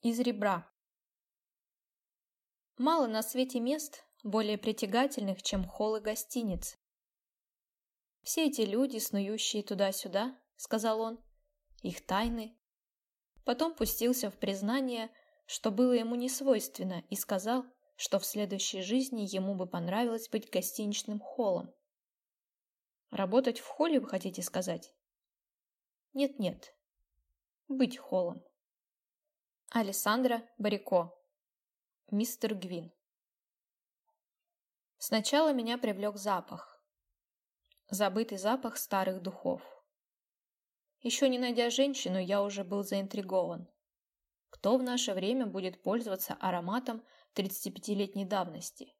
Из ребра. Мало на свете мест, более притягательных, чем холлы гостиниц. Все эти люди, снующие туда-сюда, сказал он, их тайны. Потом пустился в признание, что было ему не свойственно, и сказал, что в следующей жизни ему бы понравилось быть гостиничным холлом. Работать в холле, вы хотите сказать? Нет-нет. Быть холлом. Алессандра Барико. Мистер Гвин. Сначала меня привлек запах. Забытый запах старых духов. Еще не найдя женщину, я уже был заинтригован. Кто в наше время будет пользоваться ароматом 35-летней давности?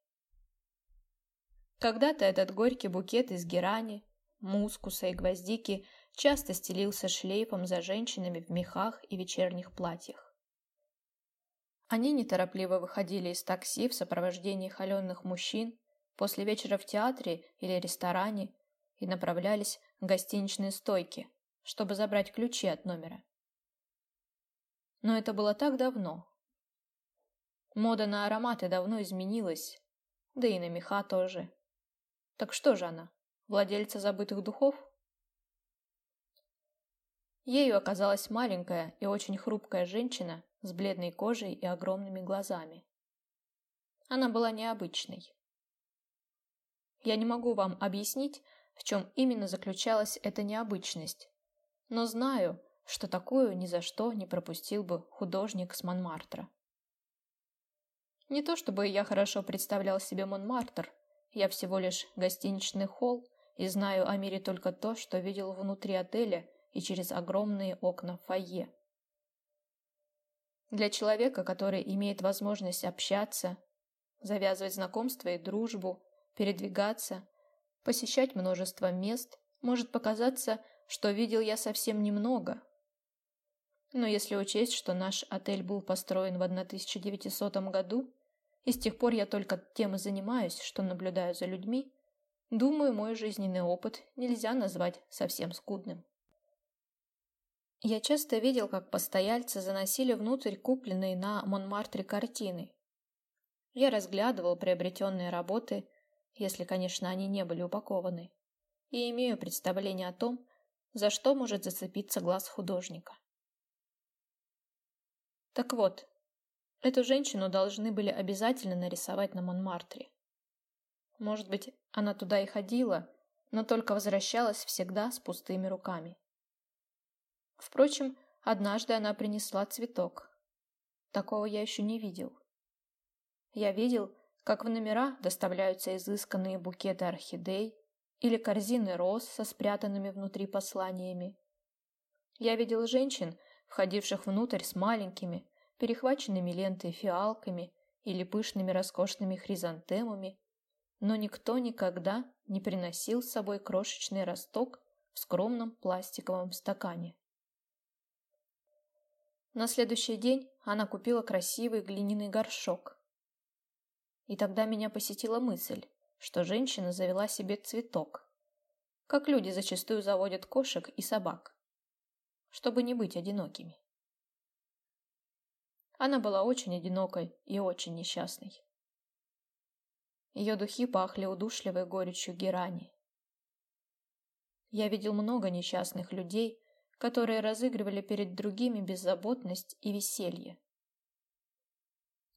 Когда-то этот горький букет из герани, мускуса и гвоздики часто стелился шлейфом за женщинами в мехах и вечерних платьях. Они неторопливо выходили из такси в сопровождении холеных мужчин после вечера в театре или ресторане и направлялись в гостиничные стойки, чтобы забрать ключи от номера. Но это было так давно. Мода на ароматы давно изменилась, да и на меха тоже. Так что же она, владельца забытых духов? Ею оказалась маленькая и очень хрупкая женщина с бледной кожей и огромными глазами. Она была необычной. Я не могу вам объяснить, в чем именно заключалась эта необычность, но знаю, что такую ни за что не пропустил бы художник с Монмартра. Не то чтобы я хорошо представлял себе Монмартр, я всего лишь гостиничный холл и знаю о мире только то, что видел внутри отеля и через огромные окна фойе. Для человека, который имеет возможность общаться, завязывать знакомства и дружбу, передвигаться, посещать множество мест, может показаться, что видел я совсем немного. Но если учесть, что наш отель был построен в 1900 году, и с тех пор я только тем и занимаюсь, что наблюдаю за людьми, думаю, мой жизненный опыт нельзя назвать совсем скудным. Я часто видел, как постояльцы заносили внутрь купленные на Монмартре картины. Я разглядывал приобретенные работы, если, конечно, они не были упакованы, и имею представление о том, за что может зацепиться глаз художника. Так вот, эту женщину должны были обязательно нарисовать на Монмартре. Может быть, она туда и ходила, но только возвращалась всегда с пустыми руками. Впрочем, однажды она принесла цветок. Такого я еще не видел. Я видел, как в номера доставляются изысканные букеты орхидей или корзины роз со спрятанными внутри посланиями. Я видел женщин, входивших внутрь с маленькими, перехваченными лентой фиалками или пышными роскошными хризантемами, но никто никогда не приносил с собой крошечный росток в скромном пластиковом стакане. На следующий день она купила красивый глиняный горшок, и тогда меня посетила мысль, что женщина завела себе цветок, как люди зачастую заводят кошек и собак, чтобы не быть одинокими. Она была очень одинокой и очень несчастной. Ее духи пахли удушливой горечью герани. Я видел много несчастных людей, которые разыгрывали перед другими беззаботность и веселье.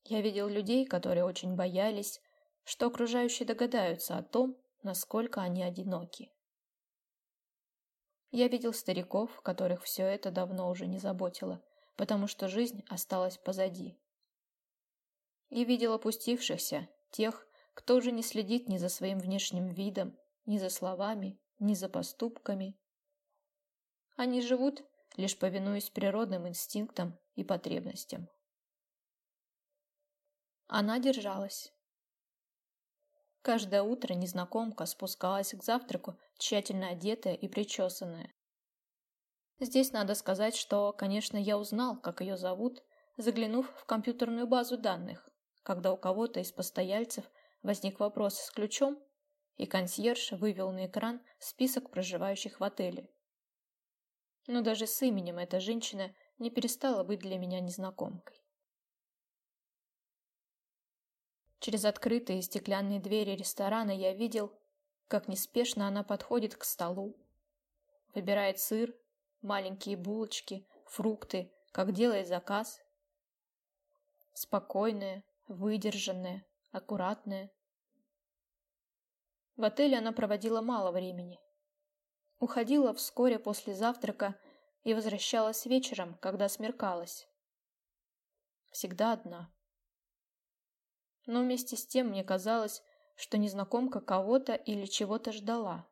Я видел людей, которые очень боялись, что окружающие догадаются о том, насколько они одиноки. Я видел стариков, которых все это давно уже не заботило, потому что жизнь осталась позади. И видел опустившихся, тех, кто уже не следит ни за своим внешним видом, ни за словами, ни за поступками. Они живут, лишь повинуясь природным инстинктам и потребностям. Она держалась. Каждое утро незнакомка спускалась к завтраку, тщательно одетая и причесанная. Здесь надо сказать, что, конечно, я узнал, как ее зовут, заглянув в компьютерную базу данных, когда у кого-то из постояльцев возник вопрос с ключом, и консьерж вывел на экран список проживающих в отеле но даже с именем эта женщина не перестала быть для меня незнакомкой. Через открытые стеклянные двери ресторана я видел, как неспешно она подходит к столу, выбирает сыр, маленькие булочки, фрукты, как делает заказ. Спокойная, выдержанная, аккуратная. В отеле она проводила мало времени – Уходила вскоре после завтрака и возвращалась вечером, когда смеркалось. Всегда одна. Но вместе с тем мне казалось, что незнакомка кого-то или чего-то ждала.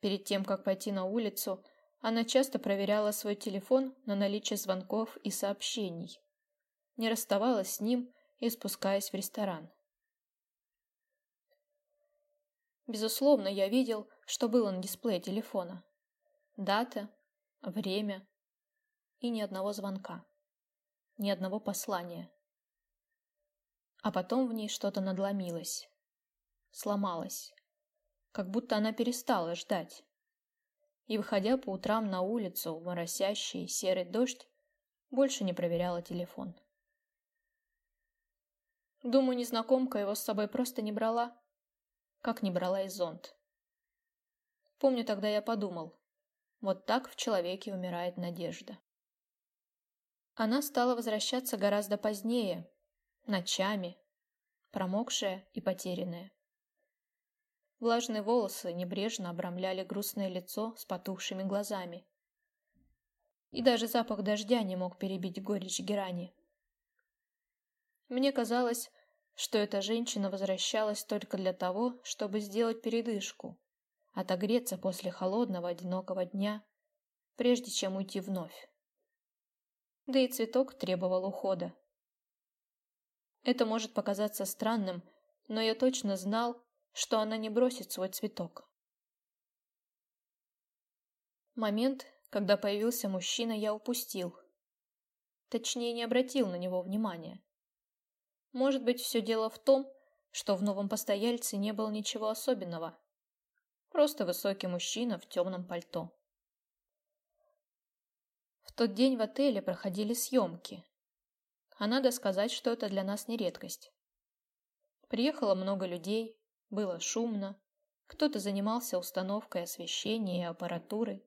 Перед тем, как пойти на улицу, она часто проверяла свой телефон на наличие звонков и сообщений. Не расставалась с ним и спускаясь в ресторан. Безусловно, я видел, что было на дисплее телефона. Дата, время и ни одного звонка. Ни одного послания. А потом в ней что-то надломилось. Сломалось. Как будто она перестала ждать. И, выходя по утрам на улицу в моросящий серый дождь, больше не проверяла телефон. Думаю, незнакомка его с собой просто не брала, как не брала и зонт. Помню, тогда я подумал, вот так в человеке умирает надежда. Она стала возвращаться гораздо позднее, ночами, промокшая и потерянная. Влажные волосы небрежно обрамляли грустное лицо с потухшими глазами. И даже запах дождя не мог перебить горечь герани. Мне казалось, что эта женщина возвращалась только для того, чтобы сделать передышку, отогреться после холодного одинокого дня, прежде чем уйти вновь. Да и цветок требовал ухода. Это может показаться странным, но я точно знал, что она не бросит свой цветок. Момент, когда появился мужчина, я упустил. Точнее, не обратил на него внимания. Может быть, все дело в том, что в новом постояльце не было ничего особенного. Просто высокий мужчина в темном пальто. В тот день в отеле проходили съемки. А надо сказать, что это для нас не редкость. Приехало много людей, было шумно. Кто-то занимался установкой освещения и аппаратуры.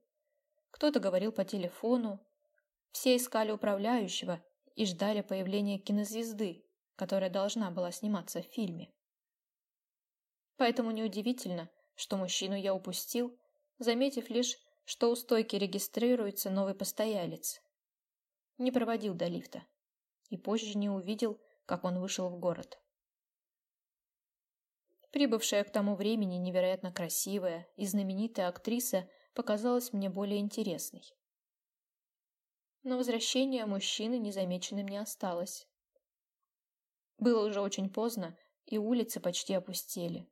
Кто-то говорил по телефону. Все искали управляющего и ждали появления кинозвезды, которая должна была сниматься в фильме. Поэтому неудивительно, что мужчину я упустил, заметив лишь, что у стойки регистрируется новый постоялец. Не проводил до лифта. И позже не увидел, как он вышел в город. Прибывшая к тому времени невероятно красивая и знаменитая актриса показалась мне более интересной. Но возвращение мужчины незамеченным не осталось. Было уже очень поздно, и улицы почти опустели.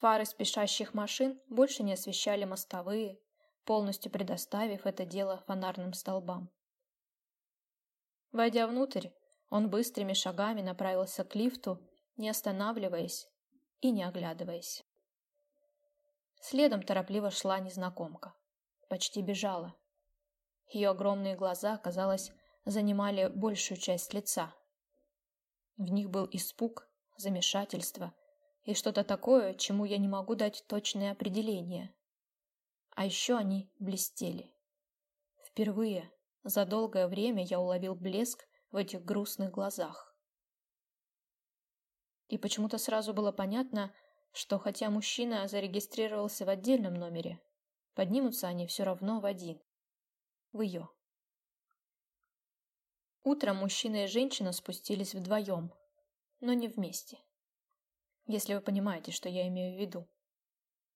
Фары спешащих машин больше не освещали мостовые, полностью предоставив это дело фонарным столбам. Войдя внутрь, он быстрыми шагами направился к лифту, не останавливаясь и не оглядываясь. Следом торопливо шла незнакомка. Почти бежала. Ее огромные глаза, казалось, занимали большую часть лица. В них был испуг, замешательство и что-то такое, чему я не могу дать точное определение. А еще они блестели. Впервые за долгое время я уловил блеск в этих грустных глазах. И почему-то сразу было понятно, что хотя мужчина зарегистрировался в отдельном номере, поднимутся они все равно в один. В ее. Утром мужчина и женщина спустились вдвоем, но не вместе. Если вы понимаете, что я имею в виду.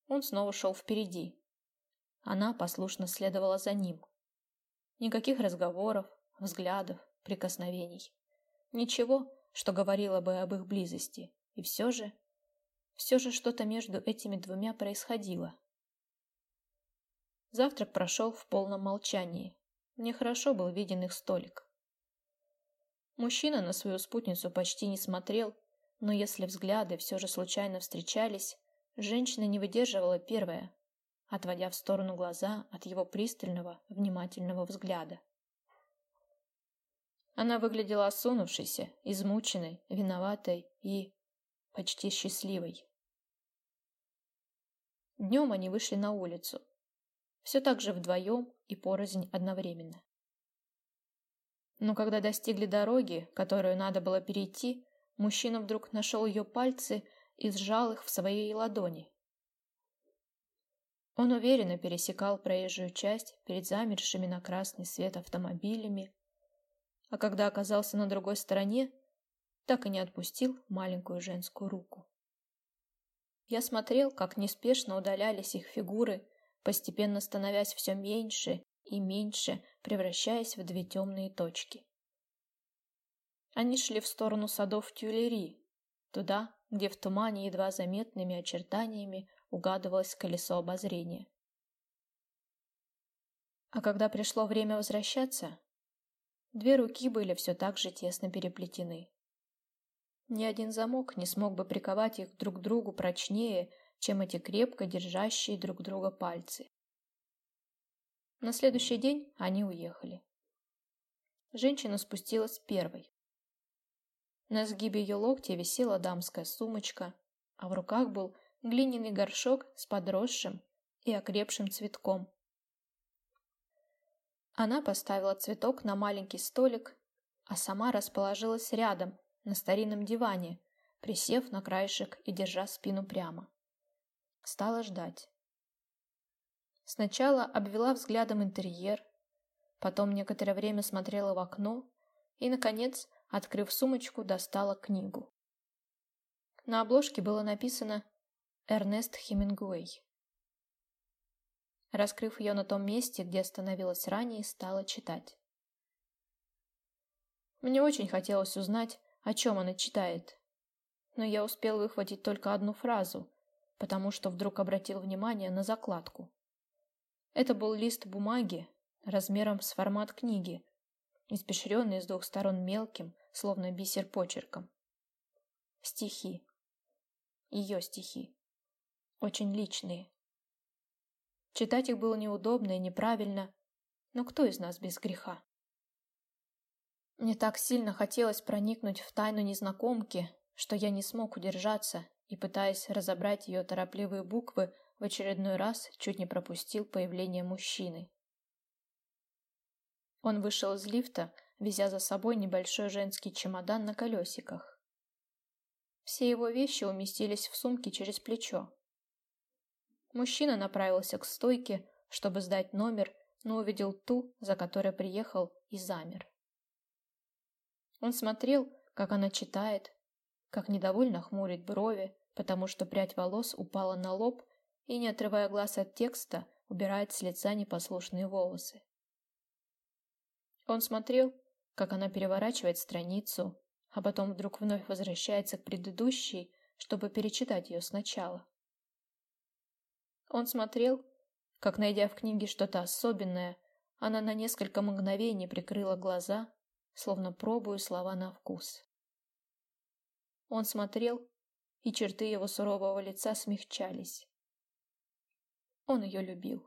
Он снова шел впереди. Она послушно следовала за ним. Никаких разговоров, взглядов, прикосновений. Ничего, что говорило бы об их близости. И все же... Все же что-то между этими двумя происходило. Завтрак прошел в полном молчании. Мне хорошо был виден их столик. Мужчина на свою спутницу почти не смотрел, но если взгляды все же случайно встречались, женщина не выдерживала первая, отводя в сторону глаза от его пристального, внимательного взгляда. Она выглядела осунувшейся, измученной, виноватой и почти счастливой. Днем они вышли на улицу. Все так же вдвоем и порознь одновременно. Но когда достигли дороги, которую надо было перейти, мужчина вдруг нашел ее пальцы и сжал их в своей ладони. Он уверенно пересекал проезжую часть перед замершими на красный свет автомобилями, а когда оказался на другой стороне, так и не отпустил маленькую женскую руку. Я смотрел, как неспешно удалялись их фигуры, постепенно становясь все меньше и меньше, превращаясь в две темные точки. Они шли в сторону садов Тюлери, туда, где в тумане едва заметными очертаниями угадывалось колесо обозрения. А когда пришло время возвращаться, две руки были все так же тесно переплетены. Ни один замок не смог бы приковать их друг к другу прочнее, чем эти крепко держащие друг друга пальцы. На следующий день они уехали. Женщина спустилась первой. На сгибе ее локтя висела дамская сумочка, а в руках был глиняный горшок с подросшим и окрепшим цветком. Она поставила цветок на маленький столик, а сама расположилась рядом, на старинном диване, присев на краешек и держа спину прямо. Стала ждать. Сначала обвела взглядом интерьер, потом некоторое время смотрела в окно и, наконец, открыв сумочку, достала книгу. На обложке было написано «Эрнест Хемингуэй». Раскрыв ее на том месте, где остановилась ранее, стала читать. Мне очень хотелось узнать, о чем она читает. Но я успел выхватить только одну фразу, потому что вдруг обратил внимание на закладку. Это был лист бумаги размером с формат книги, испещренный с двух сторон мелким, словно бисер почерком. Стихи. Ее стихи. Очень личные. Читать их было неудобно и неправильно, но кто из нас без греха? Мне так сильно хотелось проникнуть в тайну незнакомки, что я не смог удержаться и, пытаясь разобрать ее торопливые буквы, в очередной раз чуть не пропустил появление мужчины. Он вышел из лифта, везя за собой небольшой женский чемодан на колесиках. Все его вещи уместились в сумке через плечо. Мужчина направился к стойке, чтобы сдать номер, но увидел ту, за которой приехал, и замер. Он смотрел, как она читает, как недовольно хмурит брови, потому что прядь волос упала на лоб и, не отрывая глаз от текста, убирает с лица непослушные волосы. Он смотрел, как она переворачивает страницу, а потом вдруг вновь возвращается к предыдущей, чтобы перечитать ее сначала. Он смотрел, как, найдя в книге что-то особенное, она на несколько мгновений прикрыла глаза словно пробуя слова на вкус. Он смотрел, и черты его сурового лица смягчались. Он ее любил.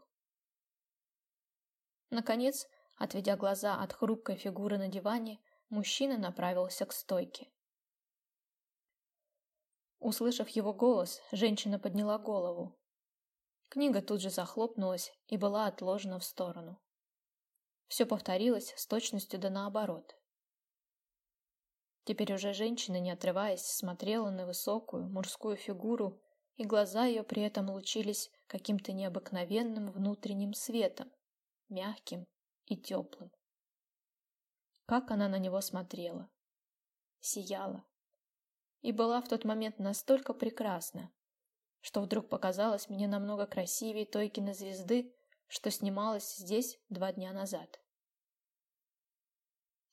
Наконец, отведя глаза от хрупкой фигуры на диване, мужчина направился к стойке. Услышав его голос, женщина подняла голову. Книга тут же захлопнулась и была отложена в сторону. Все повторилось с точностью да наоборот. Теперь уже женщина, не отрываясь, смотрела на высокую мужскую фигуру, и глаза ее при этом лучились каким-то необыкновенным внутренним светом, мягким и теплым. Как она на него смотрела! Сияла. И была в тот момент настолько прекрасна, что вдруг показалась мне намного красивее той кинозвезды, что снималась здесь два дня назад.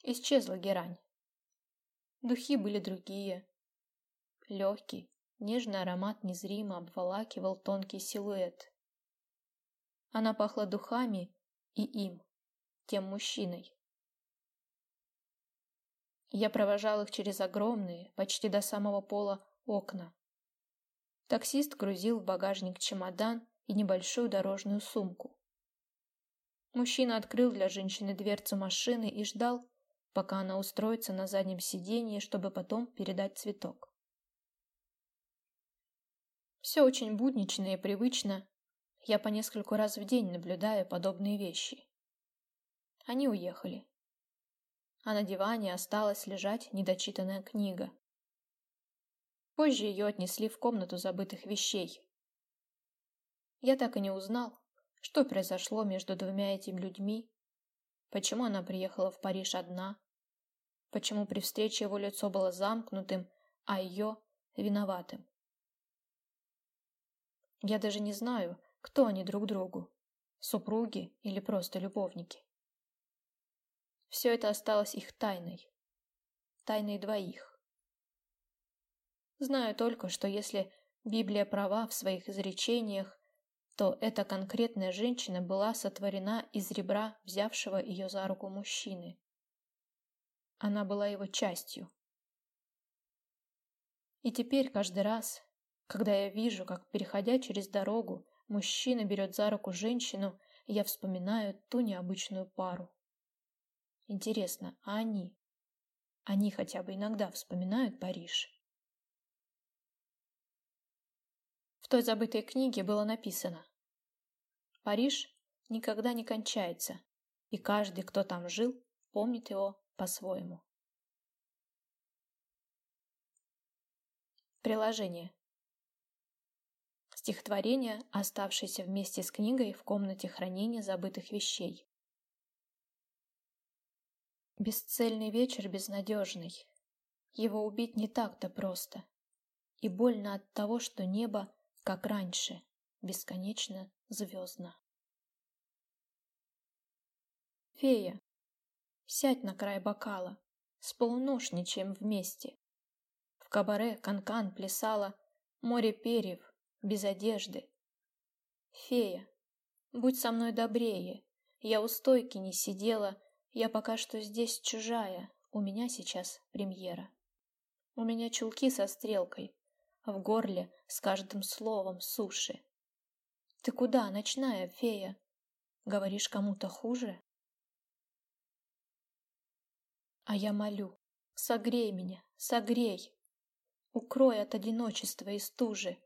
Исчезла герань. Духи были другие. Легкий, нежный аромат незримо обволакивал тонкий силуэт. Она пахла духами и им, тем мужчиной. Я провожал их через огромные, почти до самого пола, окна. Таксист грузил в багажник чемодан и небольшую дорожную сумку. Мужчина открыл для женщины дверцу машины и ждал, пока она устроится на заднем сиденье, чтобы потом передать цветок. Все очень буднично и привычно. Я по нескольку раз в день наблюдаю подобные вещи. Они уехали. А на диване осталась лежать недочитанная книга. Позже ее отнесли в комнату забытых вещей. Я так и не узнал, что произошло между двумя этими людьми, почему она приехала в Париж одна, почему при встрече его лицо было замкнутым, а ее — виноватым. Я даже не знаю, кто они друг другу, супруги или просто любовники. Все это осталось их тайной, тайной двоих. Знаю только, что если Библия права в своих изречениях, то эта конкретная женщина была сотворена из ребра взявшего ее за руку мужчины. Она была его частью. И теперь каждый раз, когда я вижу, как, переходя через дорогу, мужчина берет за руку женщину, я вспоминаю ту необычную пару. Интересно, а они? Они хотя бы иногда вспоминают Париж? В той забытой книге было написано «Париж никогда не кончается, и каждый, кто там жил, помнит его по-своему». Приложение. Стихотворение, оставшееся вместе с книгой в комнате хранения забытых вещей. Бесцельный вечер безнадежный. Его убить не так-то просто. И больно от того, что небо, как раньше, бесконечно звездно. Фея, сядь на край бокала, с полуношничаем вместе, кабаре канкан -кан плясала, море перьев, без одежды. Фея, будь со мной добрее, я у стойки не сидела, я пока что здесь чужая, у меня сейчас премьера. У меня чулки со стрелкой, в горле с каждым словом суши. Ты куда, ночная фея? Говоришь кому-то хуже? А я молю, согрей меня, согрей, Укрой от одиночества и стужи.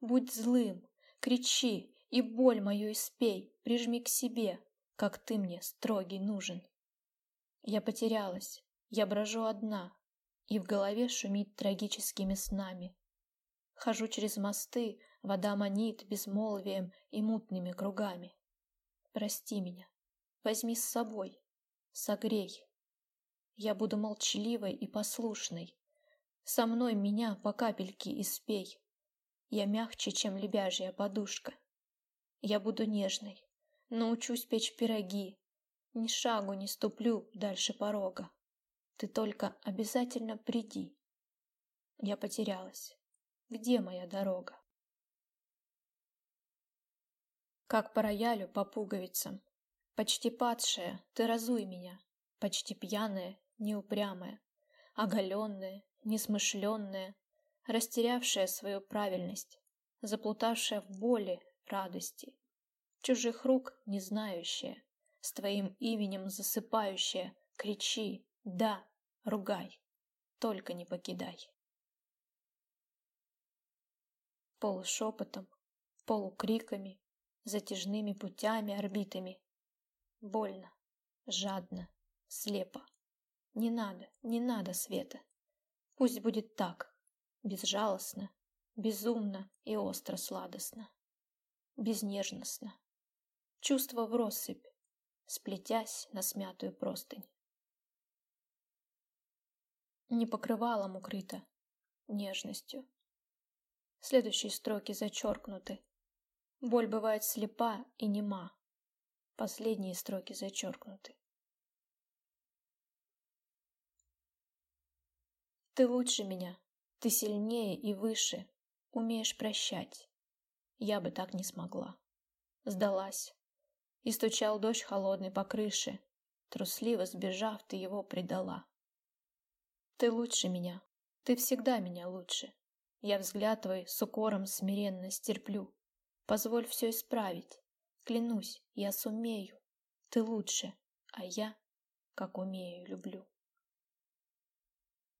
Будь злым, кричи, и боль мою испей, прижми к себе, как ты мне строгий нужен. Я потерялась, я брожу одна, и в голове шумит трагическими снами. Хожу через мосты, вода манит безмолвием и мутными кругами. Прости меня, возьми с собой, согрей. Я буду молчаливой и послушной, со мной меня по капельке испей. Я мягче, чем лебяжья подушка. Я буду нежной, научусь печь пироги. Ни шагу не ступлю дальше порога. Ты только обязательно приди. Я потерялась. Где моя дорога? Как по роялю по пуговицам. Почти падшая, ты разуй меня. Почти пьяная, неупрямая, оголенная, несмышленная, растерявшая свою правильность, заплутавшая в боли, радости, чужих рук не знающая, с твоим именем засыпающая, кричи, да, ругай, только не покидай. Полушепотом, полукриками, затяжными путями, орбитами. Больно, жадно, слепо. Не надо, не надо света. Пусть будет так, безжалостно, безумно и остро-сладостно, безнежностно. Чувство в россыпь, сплетясь на смятую простынь. Не покрывалом укрыто, нежностью. Следующие строки зачеркнуты. Боль бывает слепа и нема. Последние строки зачеркнуты. Ты лучше меня, ты сильнее и выше, умеешь прощать. Я бы так не смогла. Сдалась. И стучал дождь холодный по крыше. Трусливо сбежав, ты его предала. Ты лучше меня, ты всегда меня лучше. Я взгляд твой с укором смиренно стерплю. Позволь все исправить. Клянусь, я сумею. Ты лучше, а я, как умею, люблю.